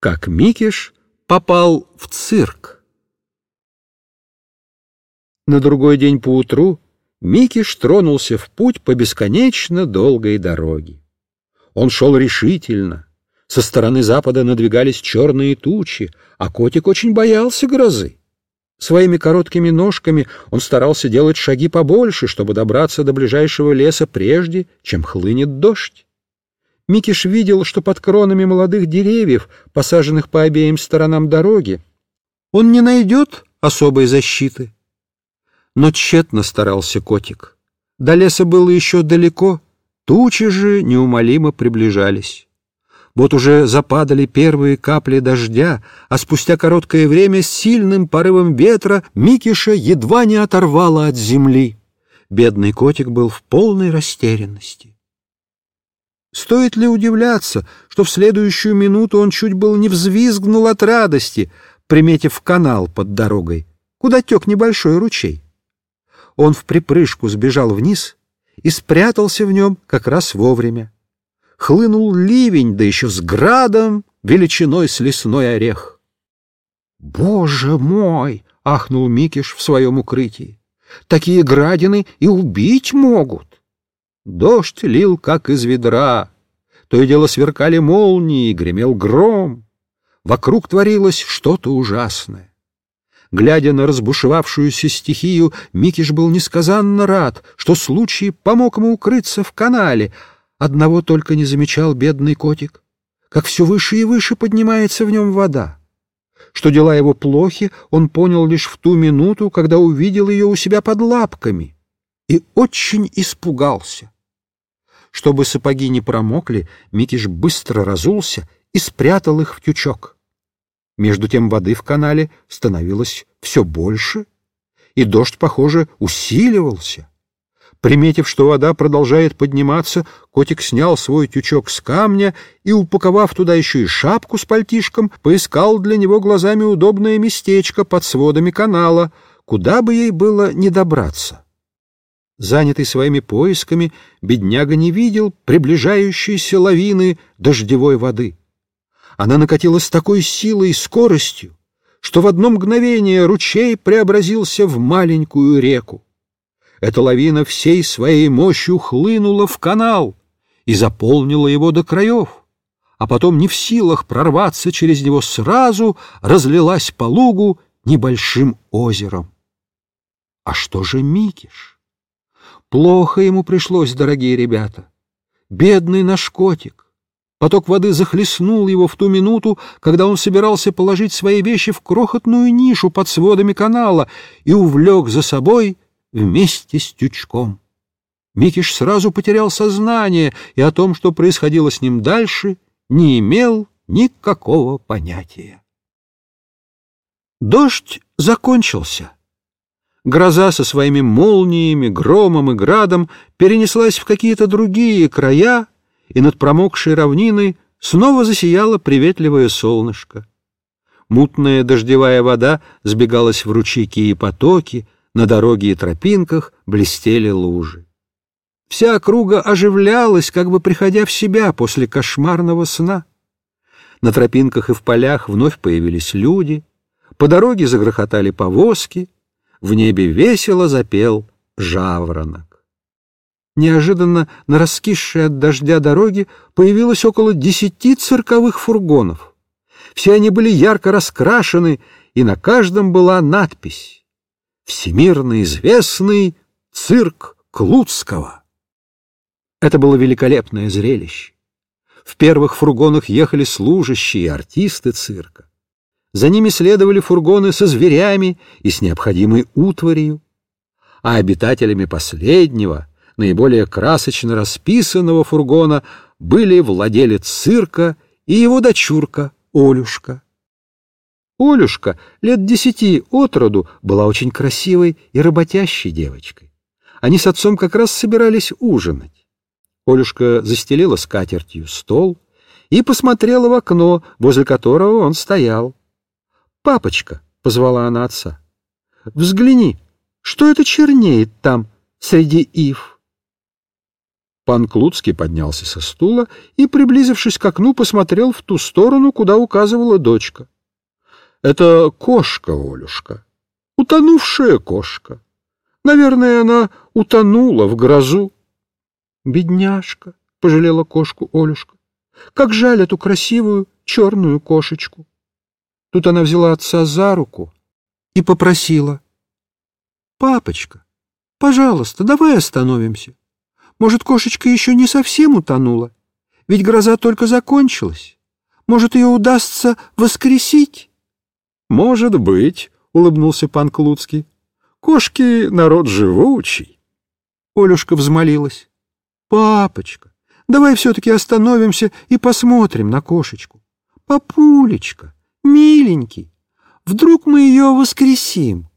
как Микиш попал в цирк. На другой день поутру Микиш тронулся в путь по бесконечно долгой дороге. Он шел решительно. Со стороны запада надвигались черные тучи, а котик очень боялся грозы. Своими короткими ножками он старался делать шаги побольше, чтобы добраться до ближайшего леса прежде, чем хлынет дождь. Микиш видел, что под кронами молодых деревьев, посаженных по обеим сторонам дороги, он не найдет особой защиты. Но тщетно старался котик. До леса было еще далеко, тучи же неумолимо приближались. Вот уже западали первые капли дождя, а спустя короткое время с сильным порывом ветра Микиша едва не оторвало от земли. Бедный котик был в полной растерянности. Стоит ли удивляться, что в следующую минуту он чуть было не взвизгнул от радости, приметив канал под дорогой, куда тек небольшой ручей. Он в припрыжку сбежал вниз и спрятался в нем как раз вовремя. Хлынул ливень, да еще с градом, величиной с лесной орех. «Боже мой!» — ахнул Микиш в своем укрытии. «Такие градины и убить могут!» Дождь лил, как из ведра, то и дело сверкали молнии, гремел гром. Вокруг творилось что-то ужасное. Глядя на разбушевавшуюся стихию, Микиш был несказанно рад, что случай помог ему укрыться в канале. Одного только не замечал бедный котик, как все выше и выше поднимается в нем вода. Что дела его плохи, он понял лишь в ту минуту, когда увидел ее у себя под лапками, и очень испугался. Чтобы сапоги не промокли, Микиш быстро разулся и спрятал их в тючок. Между тем воды в канале становилось все больше, и дождь, похоже, усиливался. Приметив, что вода продолжает подниматься, котик снял свой тючок с камня и, упаковав туда еще и шапку с пальтишком, поискал для него глазами удобное местечко под сводами канала, куда бы ей было не добраться. Занятый своими поисками, бедняга не видел приближающейся лавины дождевой воды. Она накатилась с такой силой и скоростью, что в одно мгновение ручей преобразился в маленькую реку. Эта лавина всей своей мощью хлынула в канал и заполнила его до краев, а потом не в силах прорваться через него сразу, разлилась по лугу небольшим озером. А что же Микиш? Плохо ему пришлось, дорогие ребята. Бедный наш котик. Поток воды захлестнул его в ту минуту, когда он собирался положить свои вещи в крохотную нишу под сводами канала и увлек за собой вместе с тючком. Микиш сразу потерял сознание и о том, что происходило с ним дальше, не имел никакого понятия. Дождь закончился. Гроза со своими молниями, громом и градом перенеслась в какие-то другие края, и над промокшей равниной снова засияло приветливое солнышко. Мутная дождевая вода сбегалась в ручейки и потоки, на дороге и тропинках блестели лужи. Вся округа оживлялась, как бы приходя в себя после кошмарного сна. На тропинках и в полях вновь появились люди, по дороге загрохотали повозки — в небе весело запел жаворонок. Неожиданно на раскисшей от дождя дороге появилось около десяти цирковых фургонов. Все они были ярко раскрашены, и на каждом была надпись «Всемирно известный цирк Клуцкого». Это было великолепное зрелище. В первых фургонах ехали служащие и артисты цирка. За ними следовали фургоны со зверями и с необходимой утварью. А обитателями последнего, наиболее красочно расписанного фургона были владелец цирка и его дочурка Олюшка. Олюшка лет десяти от роду была очень красивой и работящей девочкой. Они с отцом как раз собирались ужинать. Олюшка застелила скатертью стол и посмотрела в окно, возле которого он стоял. «Папочка!» — позвала она отца. «Взгляни, что это чернеет там среди ив?» Пан Клуцкий поднялся со стула и, приблизившись к окну, посмотрел в ту сторону, куда указывала дочка. Это кошка, Олюшка, утонувшая кошка. Наверное, она утонула в грозу. Бедняжка, — пожалела кошку Олюшка, — как жаль эту красивую черную кошечку. Тут она взяла отца за руку и попросила. — Папочка, пожалуйста, давай остановимся. Может, кошечка еще не совсем утонула? Ведь гроза только закончилась. Может, ее удастся воскресить? — Может быть, — улыбнулся пан Клуцкий. — Кошки — народ живучий. Олюшка взмолилась. — Папочка, давай все-таки остановимся и посмотрим на кошечку. Папулечка, миленький, вдруг мы ее воскресим.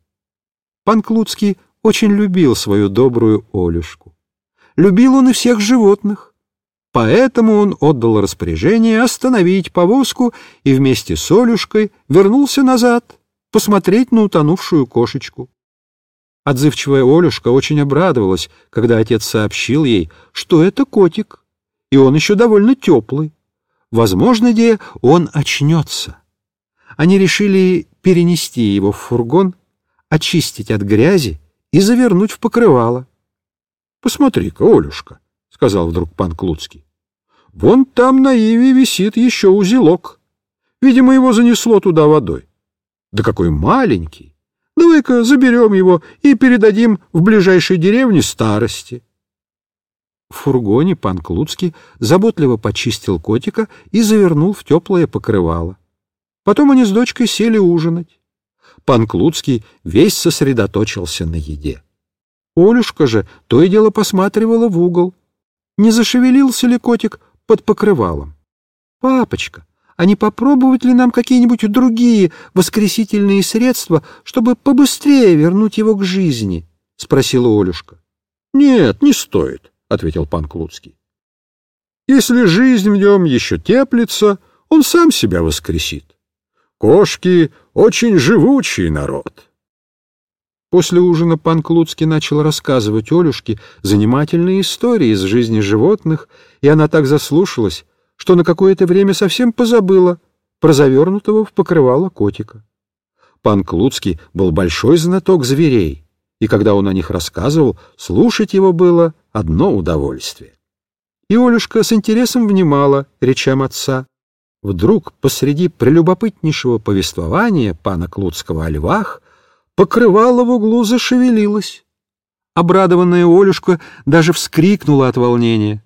Пан Клуцкий очень любил свою добрую Олюшку любил он и всех животных. Поэтому он отдал распоряжение остановить повозку и вместе с Олюшкой вернулся назад посмотреть на утонувшую кошечку. Отзывчивая Олюшка очень обрадовалась, когда отец сообщил ей, что это котик, и он еще довольно теплый. Возможно, где он очнется. Они решили перенести его в фургон, очистить от грязи и завернуть в покрывало. — Посмотри-ка, Олюшка, — сказал вдруг пан Клуцкий. — Вон там на иве висит еще узелок. Видимо, его занесло туда водой. Да какой маленький! Давай-ка заберем его и передадим в ближайшей деревне старости. В фургоне пан Клуцкий заботливо почистил котика и завернул в теплое покрывало. Потом они с дочкой сели ужинать. Пан Клуцкий весь сосредоточился на еде. Олюшка же то и дело посматривала в угол. Не зашевелился ли котик под покрывалом? «Папочка, а не попробовать ли нам какие-нибудь другие воскресительные средства, чтобы побыстрее вернуть его к жизни?» — спросила Олюшка. «Нет, не стоит», — ответил пан Клуцкий. «Если жизнь в нем еще теплится, он сам себя воскресит. Кошки — очень живучий народ». После ужина пан Клуцкий начал рассказывать Олюшке занимательные истории из жизни животных, и она так заслушалась, что на какое-то время совсем позабыла про завернутого в покрывало котика. Пан Клуцкий был большой знаток зверей, и когда он о них рассказывал, слушать его было одно удовольствие. И Олюшка с интересом внимала речам отца. Вдруг посреди прелюбопытнейшего повествования пана Клуцкого о львах покрывало в углу зашевелилось. Обрадованная Олюшка даже вскрикнула от волнения.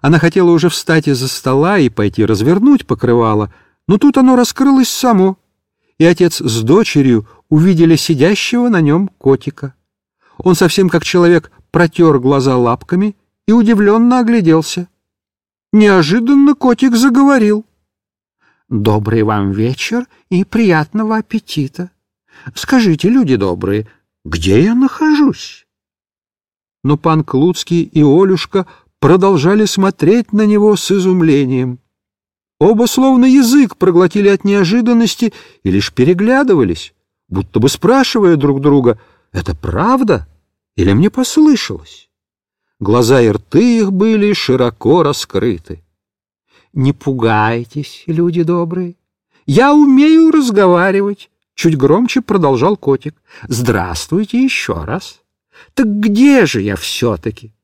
Она хотела уже встать из-за стола и пойти развернуть покрывало, но тут оно раскрылось само, и отец с дочерью увидели сидящего на нем котика. Он совсем как человек протер глаза лапками и удивленно огляделся. Неожиданно котик заговорил. «Добрый вам вечер и приятного аппетита!» Скажите, люди добрые, где я нахожусь? Но пан Клуцкий и Олюшка продолжали смотреть на него с изумлением. Оба словно язык проглотили от неожиданности и лишь переглядывались, будто бы спрашивая друг друга, «Это правда или мне послышалось?» Глаза и рты их были широко раскрыты. «Не пугайтесь, люди добрые, я умею разговаривать, Чуть громче продолжал котик. «Здравствуйте еще раз. Так где же я все-таки?»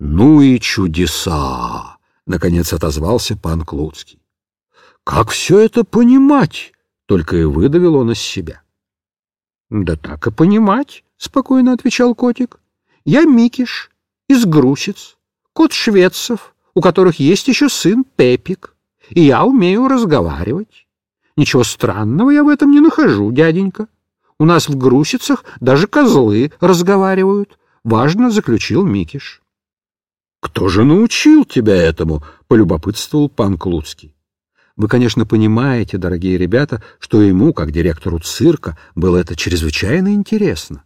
«Ну и чудеса!» — наконец отозвался пан Клуцкий. «Как все это понимать?» — только и выдавил он из себя. «Да так и понимать», — спокойно отвечал котик. «Я Микиш, из Грусиц, кот шведцев, у которых есть еще сын Пепик, и я умею разговаривать. Ничего странного я в этом не нахожу, дяденька. У нас в Грусицах даже козлы разговаривают. Важно, заключил Микиш. Кто же научил тебя этому? полюбопытствовал пан Клуцкий. Вы, конечно, понимаете, дорогие ребята, что ему, как директору цирка, было это чрезвычайно интересно.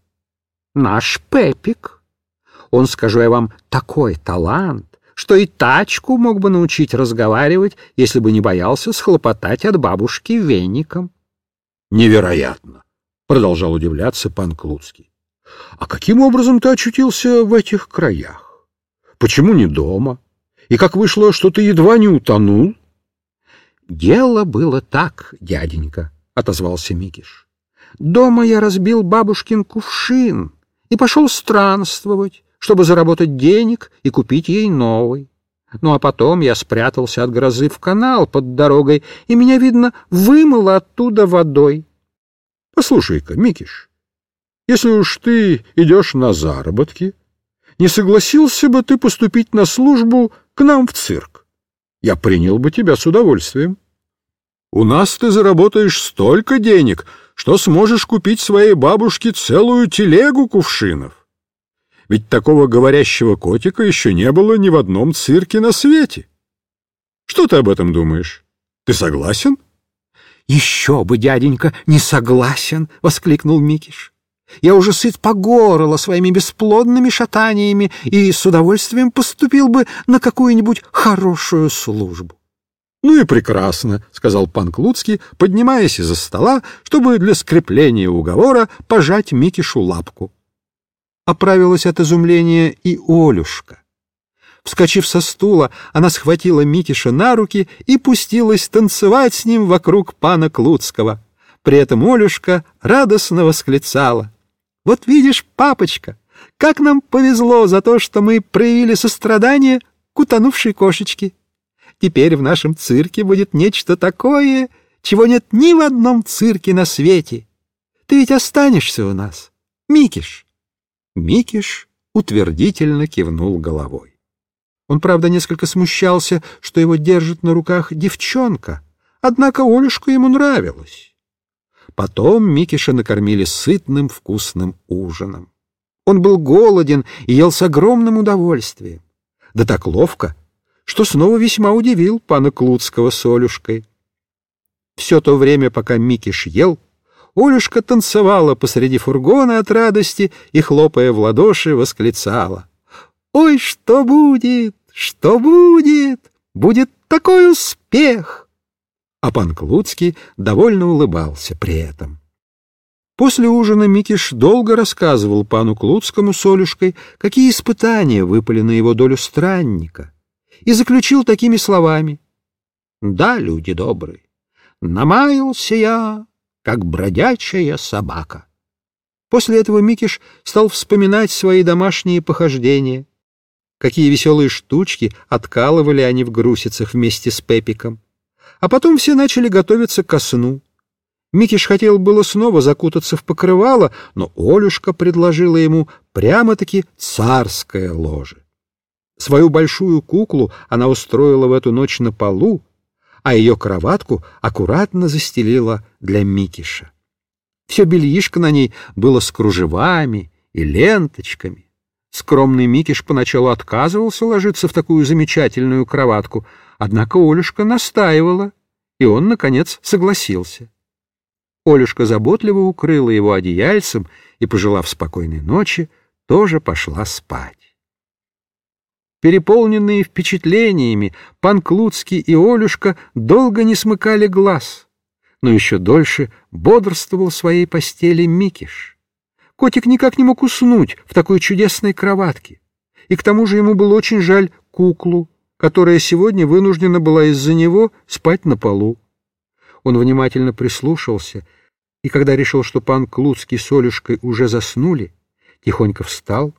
Наш Пепик. Он, скажу я вам, такой талант, что и тачку мог бы научить разговаривать, если бы не боялся схлопотать от бабушки веником. — Невероятно! — продолжал удивляться пан Клуцкий. — А каким образом ты очутился в этих краях? Почему не дома? И как вышло, что ты едва не утонул? Дело было так, дяденька, — отозвался Микиш. Дома я разбил бабушкин кувшин и пошел странствовать, чтобы заработать денег и купить ей новый. Ну а потом я спрятался от грозы в канал под дорогой, и меня, видно, вымыло оттуда водой. Послушай-ка, Микиш, если уж ты идешь на заработки, не согласился бы ты поступить на службу к нам в цирк? Я принял бы тебя с удовольствием. У нас ты заработаешь столько денег, что сможешь купить своей бабушке целую телегу кувшинов. Ведь такого говорящего котика еще не было ни в одном цирке на свете. Что ты об этом думаешь? Ты согласен? — Еще бы, дяденька, не согласен! — воскликнул Микиш. — Я уже сыт по горло своими бесплодными шатаниями и с удовольствием поступил бы на какую-нибудь хорошую службу. — Ну и прекрасно, — сказал пан Клуцкий, поднимаясь из-за стола, чтобы для скрепления уговора пожать Микишу лапку оправилась от изумления и Олюшка. Вскочив со стула, она схватила Митиша на руки и пустилась танцевать с ним вокруг пана Клуцкого. При этом Олюшка радостно восклицала. «Вот видишь, папочка, как нам повезло за то, что мы проявили сострадание к утонувшей кошечке. Теперь в нашем цирке будет нечто такое, чего нет ни в одном цирке на свете. Ты ведь останешься у нас, Микиш». Микиш утвердительно кивнул головой. Он, правда, несколько смущался, что его держит на руках девчонка, однако Олюшка ему нравилась. Потом Микиша накормили сытным вкусным ужином. Он был голоден и ел с огромным удовольствием. Да так ловко, что снова весьма удивил пана Клуцкого с Олюшкой. Все то время, пока Микиш ел, Олюшка танцевала посреди фургона от радости и, хлопая в ладоши, восклицала. «Ой, что будет? Что будет? Будет такой успех!» А пан Клуцкий довольно улыбался при этом. После ужина Микиш долго рассказывал пану Клуцкому с Олюшкой, какие испытания выпали на его долю странника, и заключил такими словами. «Да, люди добрые, намаялся я, как бродячая собака. После этого Микиш стал вспоминать свои домашние похождения. Какие веселые штучки откалывали они в грусицах вместе с Пепиком. А потом все начали готовиться ко сну. Микиш хотел было снова закутаться в покрывало, но Олюшка предложила ему прямо-таки царское ложе. Свою большую куклу она устроила в эту ночь на полу, а ее кроватку аккуратно застелила для Микиша. Все бельишко на ней было с кружевами и ленточками. Скромный Микиш поначалу отказывался ложиться в такую замечательную кроватку, однако Олюшка настаивала, и он, наконец, согласился. Олюшка заботливо укрыла его одеяльцем и, пожелав спокойной ночи, тоже пошла спать. Переполненные впечатлениями, пан Клуцкий и Олюшка долго не смыкали глаз, но еще дольше бодрствовал в своей постели Микиш. Котик никак не мог уснуть в такой чудесной кроватке, и к тому же ему было очень жаль куклу, которая сегодня вынуждена была из-за него спать на полу. Он внимательно прислушался, и когда решил, что пан Клуцкий с Олюшкой уже заснули, тихонько встал,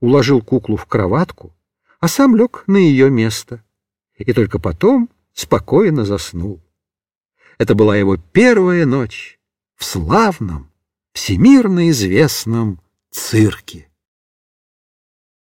уложил куклу в кроватку, а сам лег на ее место и только потом спокойно заснул. Это была его первая ночь в славном, всемирно известном цирке.